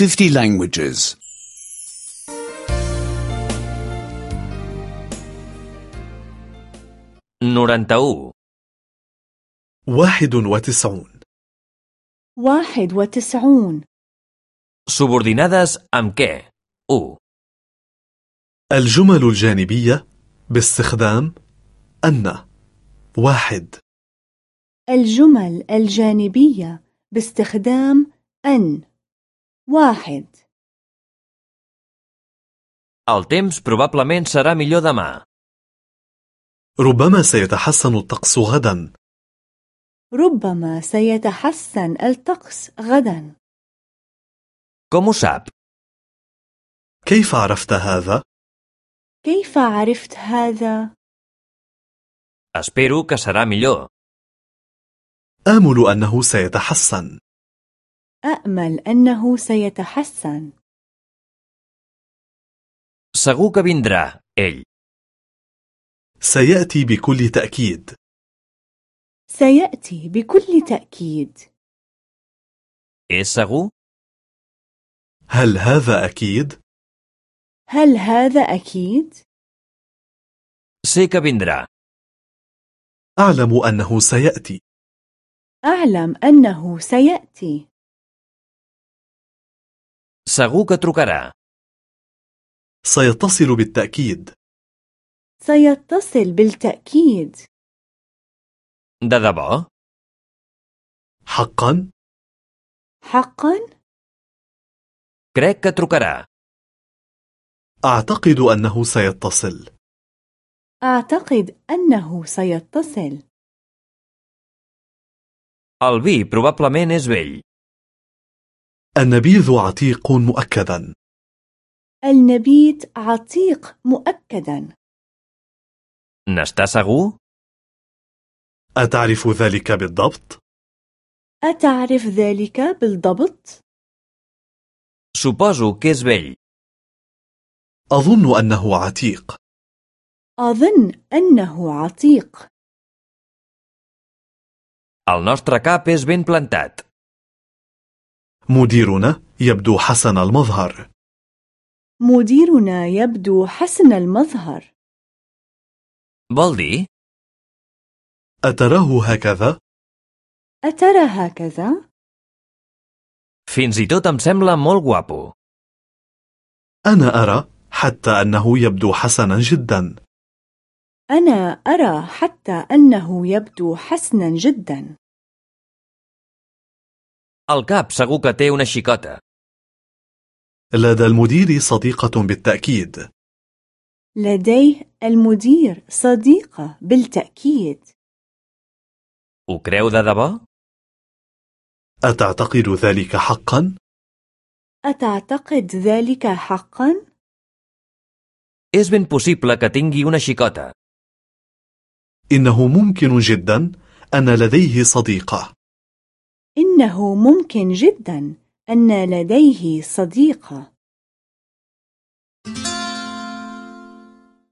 50 languages. 91. واحد وتسعون واحد وتسعون Subordinades amb què? 1. الجمل الجانبية باستخدام أن واحد الجمل الجانبية باستخدام أن واحد El temps probablement serà millor demà. ربما سيتحسن الطقس غدا ربما سيتحسن الطقس غدا Com ho sap? كيف عرفت هذا؟ كيف عرفت هذا؟ Espero que serà millor. آمل أنه سيتحسن أأمل أنه سيتحسن Segur que vindrà, ell. سيأتي بكل تأكيد سيأتي بكل تأكيد És segur? هل هذا أكيد؟ هل هذا أكيد؟ Sé que vindrà. أعلم أنه سيأتي أعلم أنه سيأتي Segur que trucarà. سيتصل بالتأكيد سيتصل بالتأكيد De debò? حقا حقا؟ Crec que trucarà. أعتقد أنه سيتصل أعتقد أنه سيتصل El vi probablement és vell. النبيذ عتيق مؤكدا النبيت عتيق مؤكدا segur? أتعرف ذلك بالضبط؟ أتعرف ذلك بالضبط؟ Suposo que és vell. أظن أنه عتيق أظن أنه عتيق El nostre cap és ben plantat. مديرنا يبدو حسن المظهر مديرنا يبدو حسن المظهر dir? أتراه هكذا؟ أترى هكذا؟ Fins i tot em sembla molt guapo. أنا أرى حتى أنه يبدو حسنا جدا أنا أرى حتى أنه يبدو حسنا جدا El cap segur que té una xicota. لدى المدير صديقة بالتأكيد لديه المدير صديقة بالتأكيد Ho creu de debò? أتعتقد ذلك حقا؟ أتعتقد ذلك حقا؟ És ben possible que tingui una xicota. إنه ممكن جدا أن لديه صديقة إنه ممكن جدا أن لديه صديقة.